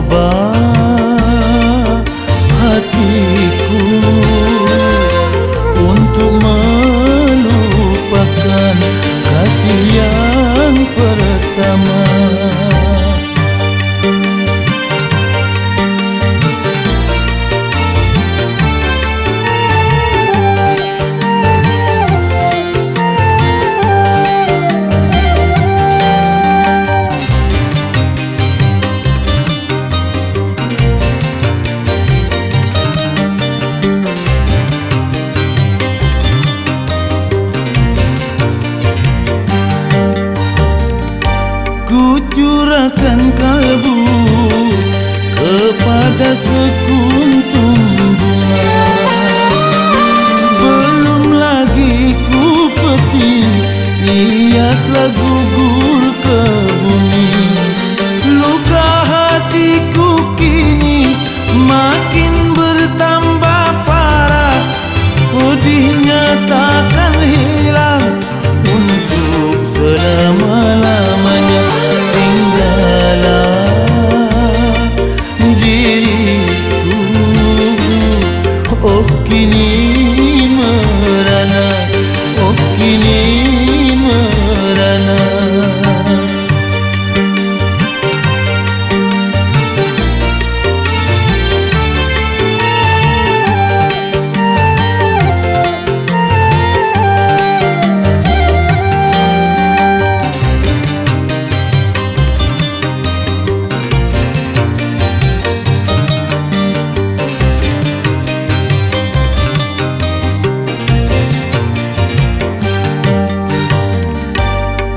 lubang hati. kalbu kepada sekuntum bunga belum lagi ku peti niat lagu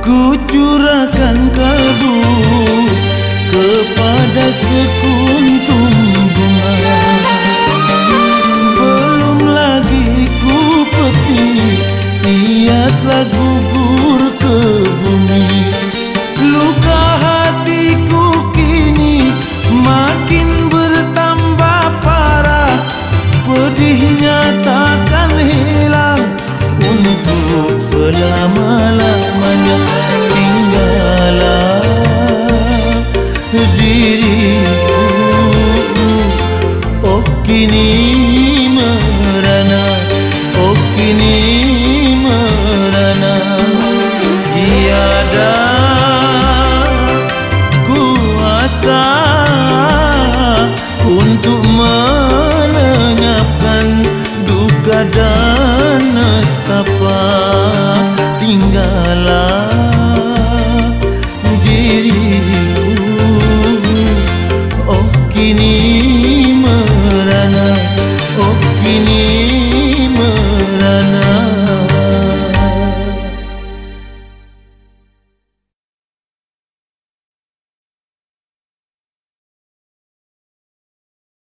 Ku curahkan kalbu kepada sekuntum তিনি